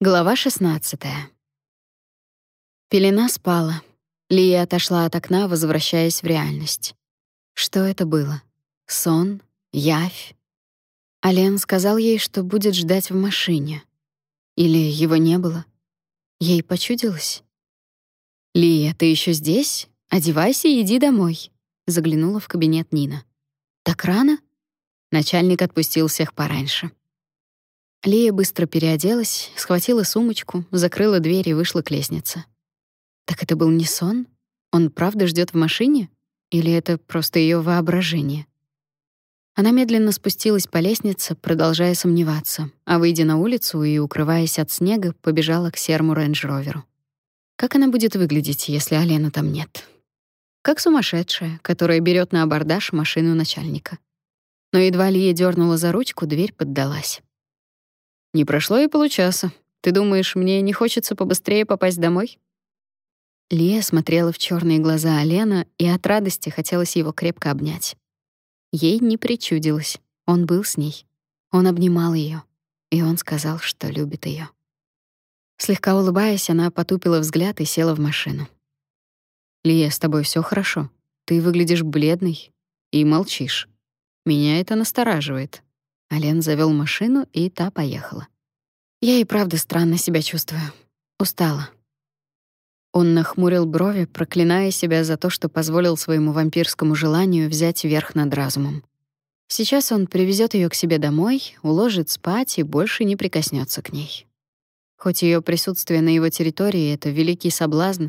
Глава 16. Пелена спала. Лия отошла от окна, возвращаясь в реальность. Что это было? Сон? Явь? Ален сказал ей, что будет ждать в машине. Или его не было? Ей почудилось. «Лия, ты еще здесь? Одевайся и иди домой», — заглянула в кабинет Нина. «Так рано?» Начальник отпустил всех пораньше. Лия быстро переоделась, схватила сумочку, закрыла дверь и вышла к лестнице. Так это был не сон? Он правда ждет в машине? Или это просто ее воображение? Она медленно спустилась по лестнице, продолжая сомневаться, а выйдя на улицу и укрываясь от снега, побежала к серому рейндж-роверу. Как она будет выглядеть, если Алены там нет? Как сумасшедшая, которая берет на абордаж машину начальника. Но едва Лия дернула за ручку, дверь поддалась. Не прошло и получаса. Ты думаешь, мне не хочется побыстрее попасть домой? Лия смотрела в черные глаза Алена, и от радости хотелось его крепко обнять. Ей не причудилось. Он был с ней. Он обнимал ее, и он сказал, что любит ее. Слегка улыбаясь, она потупила взгляд и села в машину. «Лия, с тобой все хорошо? Ты выглядишь бледной и молчишь. Меня это настораживает». Ален завел машину, и та поехала. Я и правда странно себя чувствую. Устала. Он нахмурил брови, проклиная себя за то, что позволил своему вампирскому желанию взять верх над разумом. Сейчас он привезет ее к себе домой, уложит спать и больше не прикоснется к ней. Хоть ее присутствие на его территории — это великий соблазн,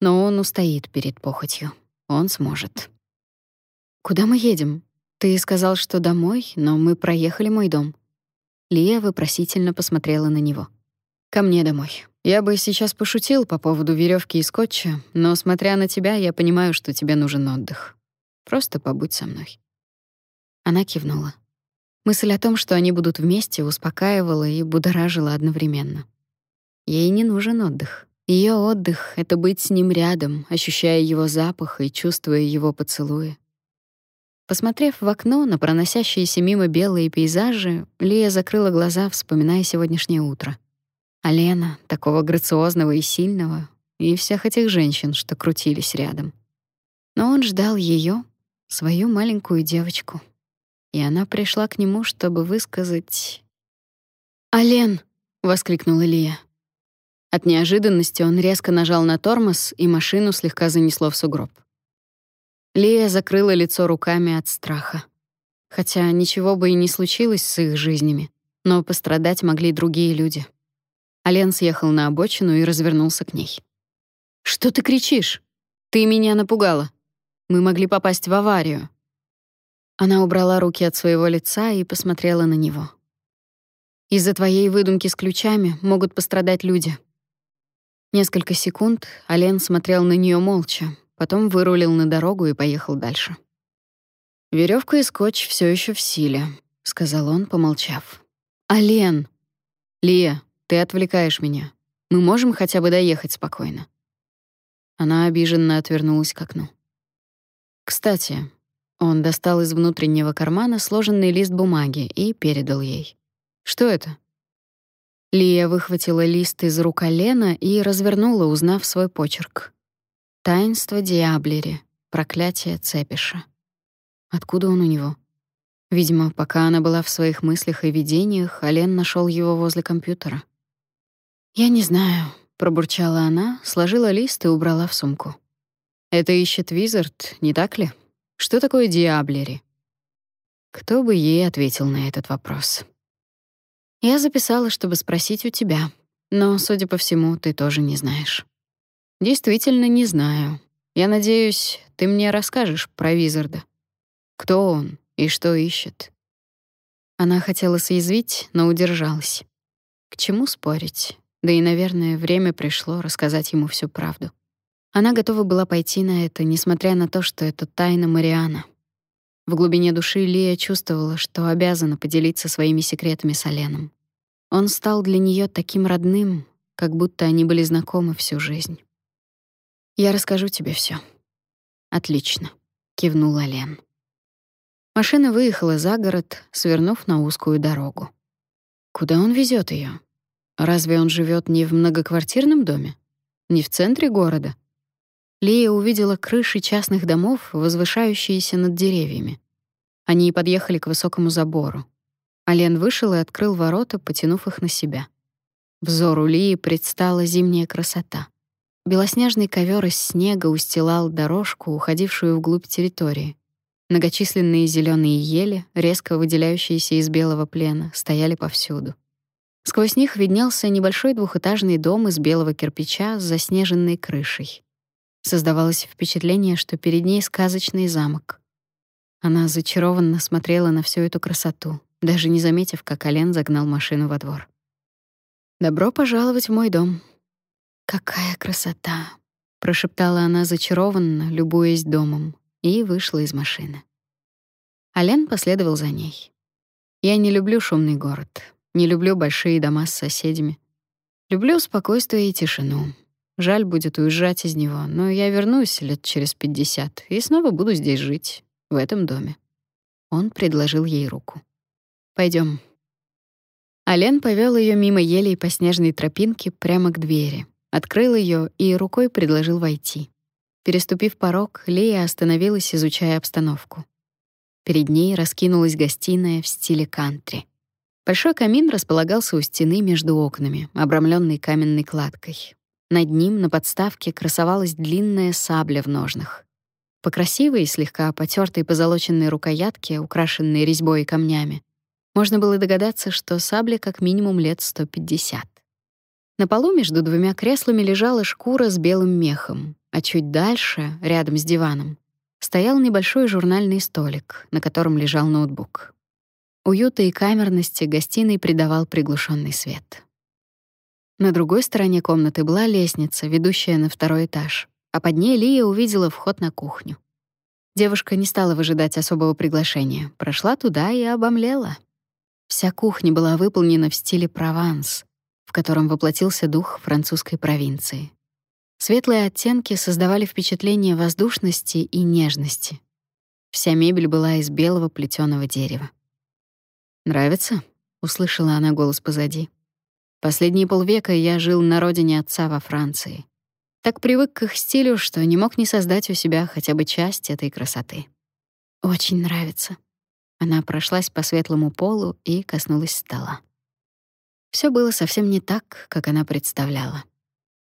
но он устоит перед похотью. Он сможет. «Куда мы едем?» Ты сказал, что домой, но мы проехали мой дом. Лия вопросительно посмотрела на него. Ко мне домой. Я бы сейчас пошутил по поводу веревки и скотча, но смотря на тебя, я понимаю, что тебе нужен отдых. Просто побудь со мной. Она кивнула. Мысль о том, что они будут вместе, успокаивала и будоражила одновременно. Ей не нужен отдых. Ее отдых это быть с ним рядом, ощущая его запах и чувствуя его поцелуи. Посмотрев в окно на проносящиеся мимо белые пейзажи, Лия закрыла глаза, вспоминая сегодняшнее утро. А Лена, такого грациозного и сильного, и всех этих женщин, что крутились рядом. Но он ждал ее, свою маленькую девочку. И она пришла к нему, чтобы высказать... «Ален!» — воскликнула Лия. От неожиданности он резко нажал на тормоз, и машину слегка занесло в сугроб. Лия закрыла лицо руками от страха. Хотя ничего бы и не случилось с их жизнями, но пострадать могли другие люди. Ален съехал на обочину и развернулся к ней. «Что ты кричишь? Ты меня напугала. Мы могли попасть в аварию». Она убрала руки от своего лица и посмотрела на него. «Из-за твоей выдумки с ключами могут пострадать люди». Несколько секунд Ален смотрел на нее молча, потом вырулил на дорогу и поехал дальше. Веревка и скотч все еще в силе», — сказал он, помолчав. «Ален! Лия, ты отвлекаешь меня. Мы можем хотя бы доехать спокойно?» Она обиженно отвернулась к окну. «Кстати», — он достал из внутреннего кармана сложенный лист бумаги и передал ей. «Что это?» Лия выхватила лист из рук Алена и развернула, узнав свой почерк. Таинство Диаблери, проклятие Цепиша. Откуда он у него? Видимо, пока она была в своих мыслях и видениях, Ален нашел его возле компьютера. «Я не знаю», — пробурчала она, сложила лист и убрала в сумку. «Это ищет Визард, не так ли? Что такое Диаблери?» Кто бы ей ответил на этот вопрос? «Я записала, чтобы спросить у тебя, но, судя по всему, ты тоже не знаешь». Действительно не знаю. Я надеюсь, ты мне расскажешь про Визарда. Кто он и что ищет? Она хотела съязвить, но удержалась. К чему спорить? Да и, наверное, время пришло рассказать ему всю правду. Она готова была пойти на это, несмотря на то, что это тайна Мариана. В глубине души Лия чувствовала, что обязана поделиться своими секретами с Оленом. Он стал для нее таким родным, как будто они были знакомы всю жизнь. Я расскажу тебе все. Отлично, кивнула Лен. Машина выехала за город, свернув на узкую дорогу. Куда он везет ее? Разве он живет не в многоквартирном доме? Не в центре города? Лия увидела крыши частных домов, возвышающиеся над деревьями. Они подъехали к высокому забору. Ален вышел и открыл ворота, потянув их на себя. Взору Лии предстала зимняя красота. Белоснежный ковер из снега устилал дорожку, уходившую вглубь территории. Многочисленные зеленые ели, резко выделяющиеся из белого плена, стояли повсюду. Сквозь них виднелся небольшой двухэтажный дом из белого кирпича с заснеженной крышей. Создавалось впечатление, что перед ней сказочный замок. Она зачарованно смотрела на всю эту красоту, даже не заметив, как Ален загнал машину во двор. «Добро пожаловать в мой дом». «Какая красота!» — прошептала она зачарованно, любуясь домом, и вышла из машины. Ален последовал за ней. «Я не люблю шумный город, не люблю большие дома с соседями. Люблю спокойствие и тишину. Жаль будет уезжать из него, но я вернусь лет через пятьдесят и снова буду здесь жить, в этом доме». Он предложил ей руку. Пойдем. Ален повел ее мимо елей по снежной тропинке прямо к двери, открыл ее и рукой предложил войти. Переступив порог, Лея остановилась, изучая обстановку. Перед ней раскинулась гостиная в стиле кантри. Большой камин располагался у стены между окнами, обрамленный каменной кладкой. Над ним на подставке красовалась длинная сабля в ножнах. По красивой слегка потертой позолоченной рукоятке, украшенной резьбой и камнями, можно было догадаться, что сабле как минимум лет 150. На полу между двумя креслами лежала шкура с белым мехом, а чуть дальше, рядом с диваном, стоял небольшой журнальный столик, на котором лежал ноутбук. Уюта и камерности гостиной придавал приглушенный свет. На другой стороне комнаты была лестница, ведущая на второй этаж, а под ней Лия увидела вход на кухню. Девушка не стала выжидать особого приглашения, прошла туда и обомлела. Вся кухня была выполнена в стиле Прованс, котором воплотился дух французской провинции. Светлые оттенки создавали впечатление воздушности и нежности. Вся мебель была из белого плетеного дерева. «Нравится?» — услышала она голос позади. «Последние полвека я жил на родине отца во Франции. Так привык к их стилю, что не мог не создать у себя хотя бы часть этой красоты. Очень нравится. Она прошлась по светлому полу и коснулась стола. Все было совсем не так, как она представляла.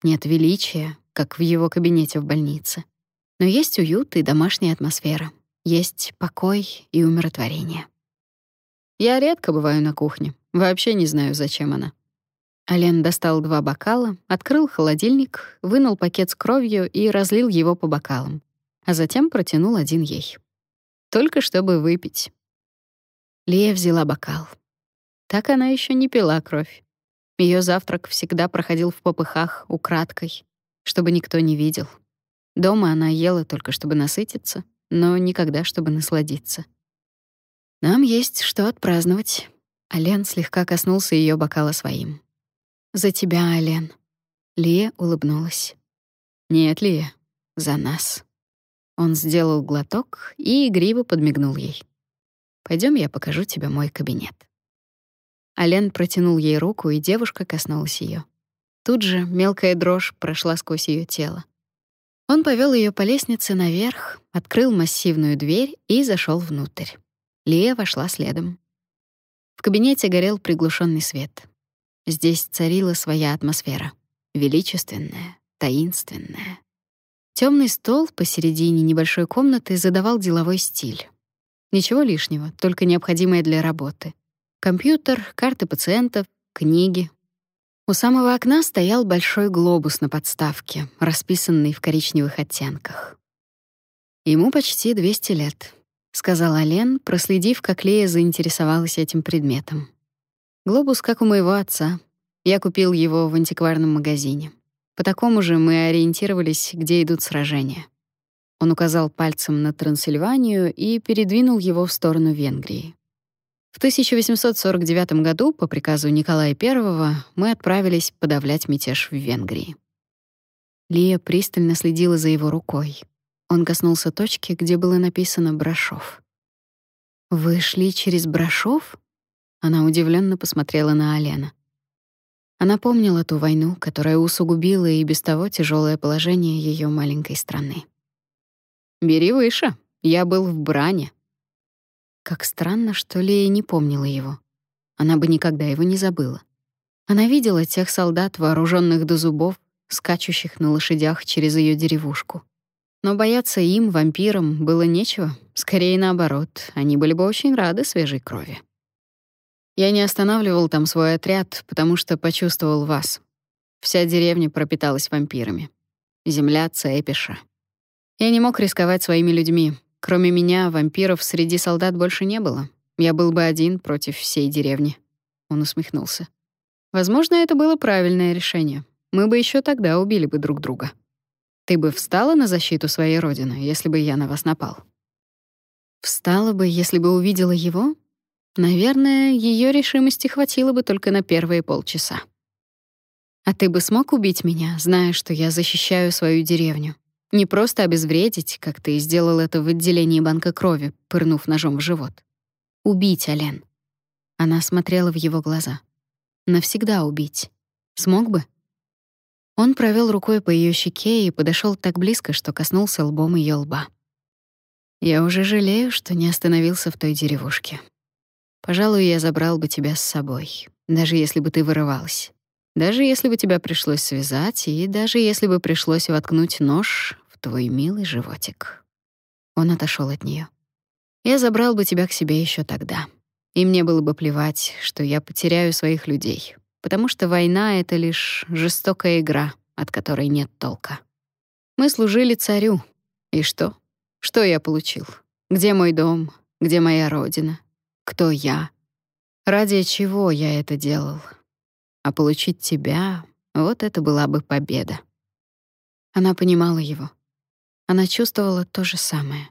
Нет величия, как в его кабинете в больнице. Но есть уют и домашняя атмосфера. Есть покой и умиротворение. Я редко бываю на кухне. Вообще не знаю, зачем она. Ален достал два бокала, открыл холодильник, вынул пакет с кровью и разлил его по бокалам, а затем протянул один ей. Только чтобы выпить. Лия взяла бокал. Так она еще не пила кровь. Ее завтрак всегда проходил в попыхах, украдкой, чтобы никто не видел. Дома она ела только чтобы насытиться, но никогда чтобы насладиться. Нам есть что отпраздновать. Ален слегка коснулся ее бокала своим. За тебя, Ален. Лия улыбнулась. Нет, Лия, за нас. Он сделал глоток и игриво подмигнул ей. Пойдем, я покажу тебе мой кабинет». Ален протянул ей руку, и девушка коснулась ее. Тут же мелкая дрожь прошла сквозь ее тело. Он повел ее по лестнице наверх, открыл массивную дверь и зашел внутрь. Лия вошла следом. В кабинете горел приглушенный свет. Здесь царила своя атмосфера, величественная, таинственная. Темный стол посередине небольшой комнаты задавал деловой стиль. Ничего лишнего, только необходимое для работы. Компьютер, карты пациентов, книги. У самого окна стоял большой глобус на подставке, расписанный в коричневых оттенках. Ему почти 200 лет, сказала Лен, проследив, как Лея заинтересовалась этим предметом. Глобус как у моего отца. Я купил его в антикварном магазине. По такому же мы ориентировались, где идут сражения. Он указал пальцем на Трансильванию и передвинул его в сторону Венгрии. В 1849 году по приказу Николая I мы отправились подавлять мятеж в Венгрии. Лия пристально следила за его рукой. Он коснулся точки, где было написано Брашов. Вы шли через Брашов? Она удивленно посмотрела на Алена. Она помнила ту войну, которая усугубила и без того тяжелое положение ее маленькой страны. «Бери выше. Я был в бране». Как странно, что Лея не помнила его. Она бы никогда его не забыла. Она видела тех солдат, вооруженных до зубов, скачущих на лошадях через ее деревушку. Но бояться им, вампирам, было нечего. Скорее наоборот, они были бы очень рады свежей крови. Я не останавливал там свой отряд, потому что почувствовал вас. Вся деревня пропиталась вампирами. Земля Цепиша. Я не мог рисковать своими людьми. Кроме меня, вампиров среди солдат больше не было. Я был бы один против всей деревни. Он усмехнулся. Возможно, это было правильное решение. Мы бы еще тогда убили бы друг друга. Ты бы встала на защиту своей родины, если бы я на вас напал? Встала бы, если бы увидела его? Наверное, ее решимости хватило бы только на первые полчаса. А ты бы смог убить меня, зная, что я защищаю свою деревню? Не просто обезвредить, как ты сделал это в отделении банка крови, пырнув ножом в живот. Убить, Ален. Она смотрела в его глаза. Навсегда убить. Смог бы? Он провел рукой по ее щеке и подошел так близко, что коснулся лбом ее лба. Я уже жалею, что не остановился в той деревушке. Пожалуй, я забрал бы тебя с собой, даже если бы ты вырывалась. Даже если бы тебя пришлось связать, и даже если бы пришлось воткнуть нож в твой милый животик. Он отошел от нее. Я забрал бы тебя к себе еще тогда. И мне было бы плевать, что я потеряю своих людей, потому что война — это лишь жестокая игра, от которой нет толка. Мы служили царю. И что? Что я получил? Где мой дом? Где моя родина? кто я, ради чего я это делал. А получить тебя — вот это была бы победа. Она понимала его. Она чувствовала то же самое.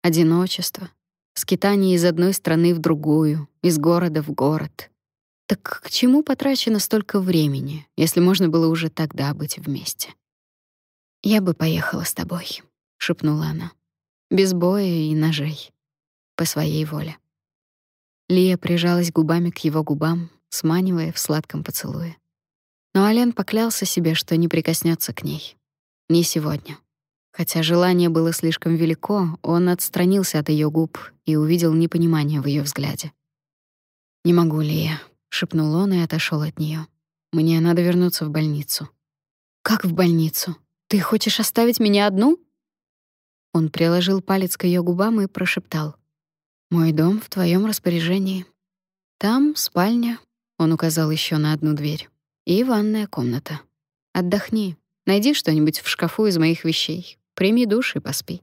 Одиночество, скитание из одной страны в другую, из города в город. Так к чему потрачено столько времени, если можно было уже тогда быть вместе? «Я бы поехала с тобой», — шепнула она. «Без боя и ножей. По своей воле». Лия прижалась губами к его губам, сманивая в сладком поцелуе. Но Ален поклялся себе, что не прикоснется к ней. Не сегодня. Хотя желание было слишком велико, он отстранился от ее губ и увидел непонимание в ее взгляде. «Не могу, Лия», — шепнул он и отошел от нее. «Мне надо вернуться в больницу». «Как в больницу? Ты хочешь оставить меня одну?» Он приложил палец к ее губам и прошептал. Мой дом в твоем распоряжении. Там спальня, он указал еще на одну дверь, и ванная комната. Отдохни, найди что-нибудь в шкафу из моих вещей, прими душ и поспи.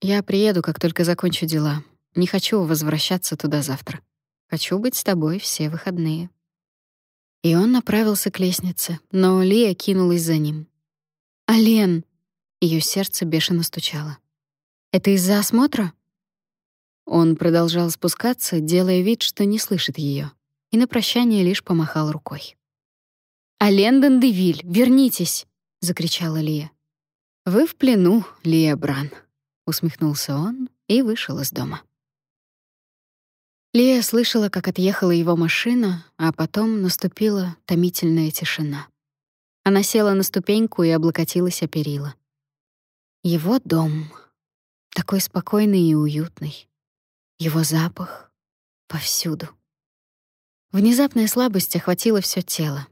Я приеду, как только закончу дела. Не хочу возвращаться туда завтра. Хочу быть с тобой все выходные. И он направился к лестнице, но Лия кинулась за ним. «Ален!» Ее сердце бешено стучало. «Это из-за осмотра?» Он продолжал спускаться, делая вид, что не слышит ее, и на прощание лишь помахал рукой. «Ален Девиль, вернитесь!» — закричала Лия. «Вы в плену, Лия Бран», — усмехнулся он и вышел из дома. Лия слышала, как отъехала его машина, а потом наступила томительная тишина. Она села на ступеньку и облокотилась о перила. Его дом, такой спокойный и уютный. Его запах повсюду. Внезапная слабость охватила все тело.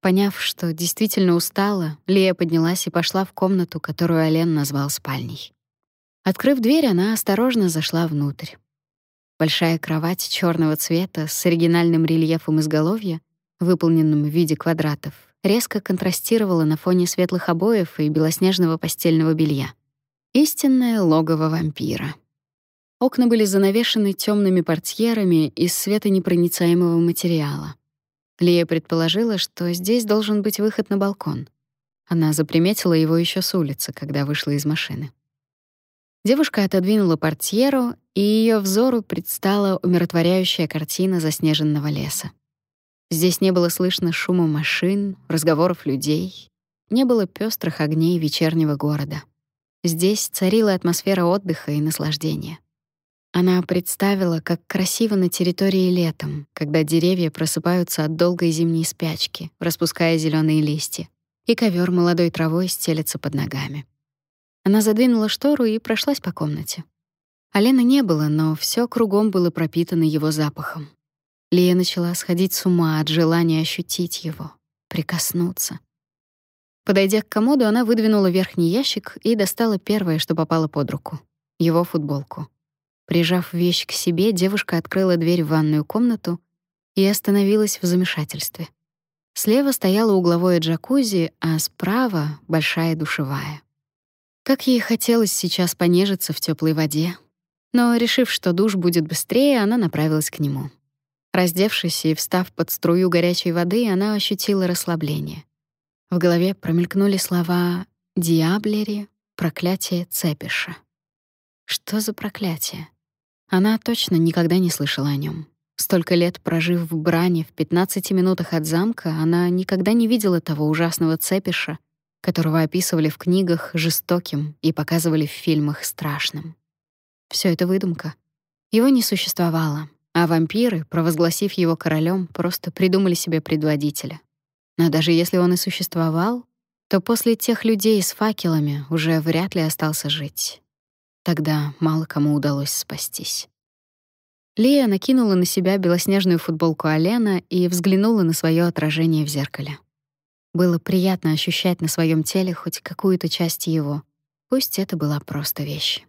Поняв, что действительно устала, Лия поднялась и пошла в комнату, которую Ален назвал спальней. Открыв дверь, она осторожно зашла внутрь. Большая кровать черного цвета с оригинальным рельефом изголовья, выполненным в виде квадратов, резко контрастировала на фоне светлых обоев и белоснежного постельного белья. Истинное логово вампира. Окна были занавешены темными портьерами из светонепроницаемого материала. Лия предположила, что здесь должен быть выход на балкон. Она заприметила его еще с улицы, когда вышла из машины. Девушка отодвинула портьеру, и ее взору предстала умиротворяющая картина заснеженного леса. Здесь не было слышно шума машин, разговоров людей, не было пестрых огней вечернего города. Здесь царила атмосфера отдыха и наслаждения. Она представила, как красиво на территории летом, когда деревья просыпаются от долгой зимней спячки, распуская зеленые листья, и ковер молодой травой стелется под ногами. Она задвинула штору и прошлась по комнате. Алены не было, но все кругом было пропитано его запахом. Лия начала сходить с ума от желания ощутить его, прикоснуться. Подойдя к комоду, она выдвинула верхний ящик и достала первое, что попало под руку — его футболку. Прижав вещь к себе, девушка открыла дверь в ванную комнату и остановилась в замешательстве. Слева стояло угловое джакузи, а справа — большая душевая. Как ей хотелось сейчас понежиться в теплой воде. Но, решив, что душ будет быстрее, она направилась к нему. Раздевшись и встав под струю горячей воды, она ощутила расслабление. В голове промелькнули слова «диаблери», «проклятие Цепиша». Что за проклятие? Она точно никогда не слышала о нем. Столько лет прожив в Бране в 15 минутах от замка, она никогда не видела того ужасного цепиша, которого описывали в книгах жестоким и показывали в фильмах страшным. Все это выдумка. Его не существовало, а вампиры, провозгласив его королем, просто придумали себе предводителя. Но даже если он и существовал, то после тех людей с факелами уже вряд ли остался жить. Тогда мало кому удалось спастись. Лия накинула на себя белоснежную футболку Алена и взглянула на свое отражение в зеркале. Было приятно ощущать на своем теле хоть какую-то часть его, пусть это была просто вещь.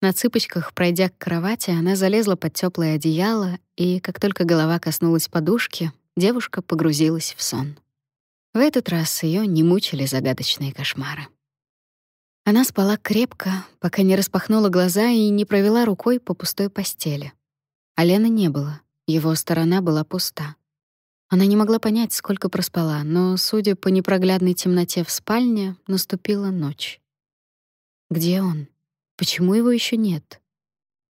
На цыпочках, пройдя к кровати, она залезла под теплое одеяло, и как только голова коснулась подушки, девушка погрузилась в сон. В этот раз ее не мучили загадочные кошмары. Она спала крепко, пока не распахнула глаза и не провела рукой по пустой постели. Алена не было, его сторона была пуста. Она не могла понять, сколько проспала, но, судя по непроглядной темноте в спальне, наступила ночь. Где он? Почему его еще нет?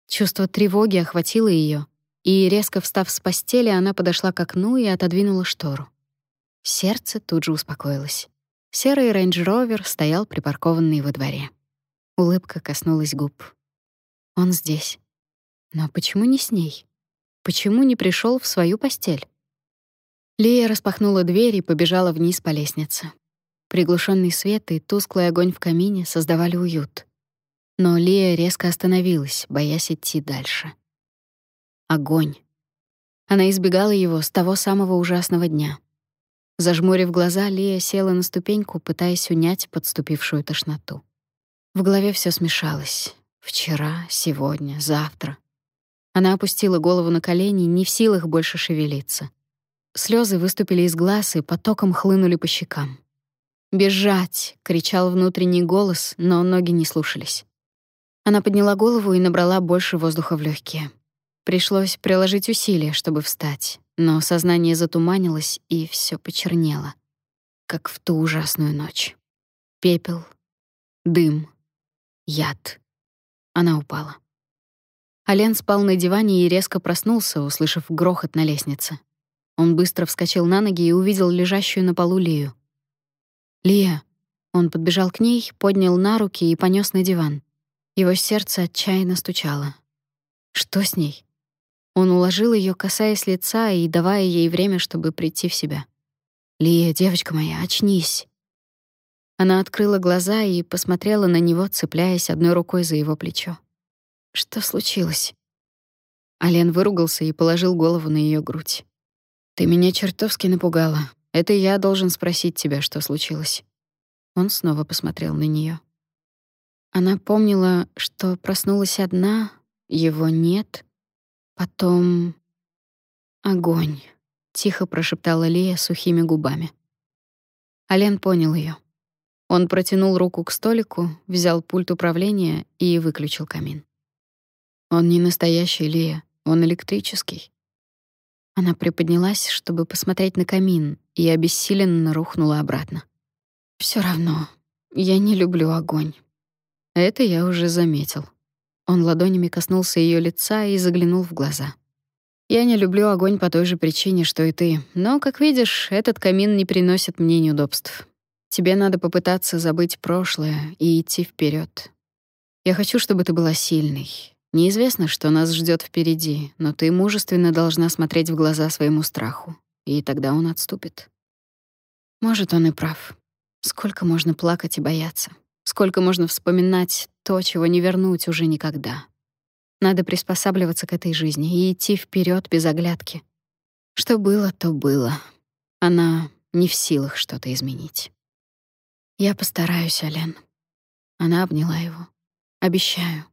Чувство тревоги охватило ее, и, резко встав с постели, она подошла к окну и отодвинула штору. Сердце тут же успокоилось. Серый рейндж-ровер стоял припаркованный во дворе. Улыбка коснулась губ. Он здесь. Но почему не с ней? Почему не пришел в свою постель? Лия распахнула дверь и побежала вниз по лестнице. Приглушенный свет и тусклый огонь в камине создавали уют. Но Лия резко остановилась, боясь идти дальше. Огонь. Она избегала его с того самого ужасного дня. Зажмурив глаза, Лия села на ступеньку, пытаясь унять подступившую тошноту. В голове все смешалось. Вчера, сегодня, завтра. Она опустила голову на колени, не в силах больше шевелиться. Слезы выступили из глаз и потоком хлынули по щекам. «Бежать!» — кричал внутренний голос, но ноги не слушались. Она подняла голову и набрала больше воздуха в легкие. Пришлось приложить усилия, чтобы встать но сознание затуманилось, и все почернело, как в ту ужасную ночь. Пепел, дым, яд. Она упала. Ален спал на диване и резко проснулся, услышав грохот на лестнице. Он быстро вскочил на ноги и увидел лежащую на полу Лию. «Лия!» Он подбежал к ней, поднял на руки и понес на диван. Его сердце отчаянно стучало. Что с ней? Он уложил ее, касаясь лица и давая ей время, чтобы прийти в себя. «Лия, девочка моя, очнись!» Она открыла глаза и посмотрела на него, цепляясь одной рукой за его плечо. «Что случилось?» Ален выругался и положил голову на ее грудь. «Ты меня чертовски напугала. Это я должен спросить тебя, что случилось». Он снова посмотрел на нее. Она помнила, что проснулась одна, его нет, Потом огонь, тихо прошептала Лия сухими губами. Ален понял ее. Он протянул руку к столику, взял пульт управления и выключил камин. Он не настоящий, Лия, он электрический. Она приподнялась, чтобы посмотреть на камин, и обессиленно рухнула обратно. Все равно, я не люблю огонь. Это я уже заметил. Он ладонями коснулся ее лица и заглянул в глаза. Я не люблю огонь по той же причине, что и ты, но, как видишь, этот камин не приносит мне неудобств. Тебе надо попытаться забыть прошлое и идти вперед. Я хочу, чтобы ты была сильной, Неизвестно, что нас ждет впереди, но ты мужественно должна смотреть в глаза своему страху, и тогда он отступит. Может, он и прав. Сколько можно плакать и бояться? Сколько можно вспоминать то, чего не вернуть уже никогда? Надо приспосабливаться к этой жизни и идти вперед без оглядки. Что было, то было. Она не в силах что-то изменить. Я постараюсь, Ален. Она обняла его. Обещаю.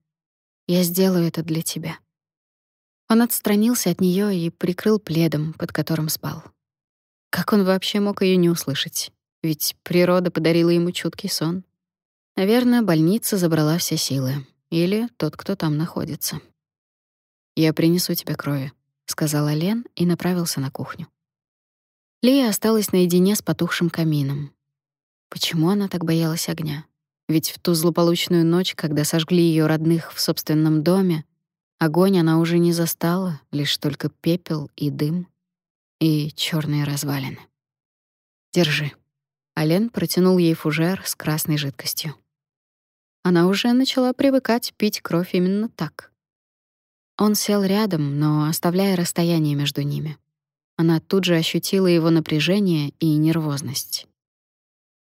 Я сделаю это для тебя. Он отстранился от нее и прикрыл пледом, под которым спал. Как он вообще мог ее не услышать? Ведь природа подарила ему чуткий сон. Наверное, больница забрала все силы. Или тот, кто там находится. «Я принесу тебе крови», — сказала Лен и направился на кухню. Лия осталась наедине с потухшим камином. Почему она так боялась огня? Ведь в ту злополучную ночь, когда сожгли ее родных в собственном доме, огонь она уже не застала, лишь только пепел и дым и черные развалины. Держи. Ален протянул ей фужер с красной жидкостью. Она уже начала привыкать пить кровь именно так. Он сел рядом, но оставляя расстояние между ними. Она тут же ощутила его напряжение и нервозность.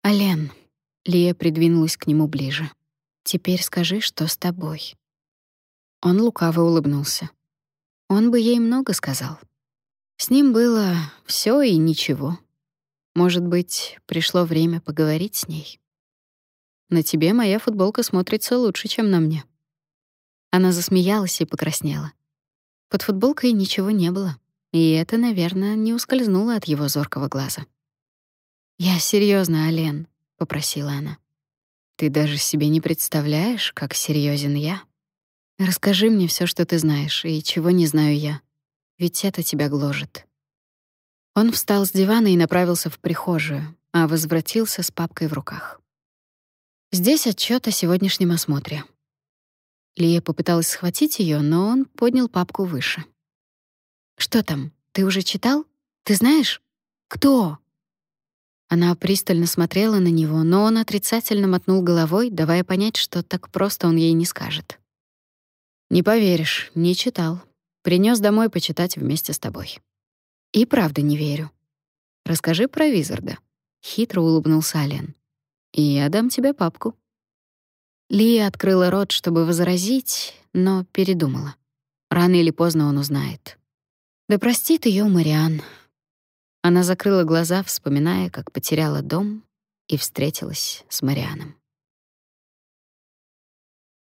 «Ален», — Лия придвинулась к нему ближе, — «теперь скажи, что с тобой». Он лукаво улыбнулся. Он бы ей много сказал. С ним было все и ничего. Может быть, пришло время поговорить с ней. На тебе моя футболка смотрится лучше, чем на мне». Она засмеялась и покраснела. Под футболкой ничего не было, и это, наверное, не ускользнуло от его зоркого глаза. «Я серьезно, Ален», — попросила она. «Ты даже себе не представляешь, как серьезен я. Расскажи мне все, что ты знаешь, и чего не знаю я. Ведь это тебя гложет». Он встал с дивана и направился в прихожую, а возвратился с папкой в руках. Здесь отчет о сегодняшнем осмотре. Лия попыталась схватить ее, но он поднял папку выше. Что там? Ты уже читал? Ты знаешь? Кто? Она пристально смотрела на него, но он отрицательно мотнул головой, давая понять, что так просто он ей не скажет. Не поверишь, не читал. Принес домой почитать вместе с тобой. И правда не верю. Расскажи про Визарда. Хитро улыбнулся Ален и я дам тебе папку». Лия открыла рот, чтобы возразить, но передумала. Рано или поздно он узнает. Да простит ее Мариан. Она закрыла глаза, вспоминая, как потеряла дом и встретилась с Марианом.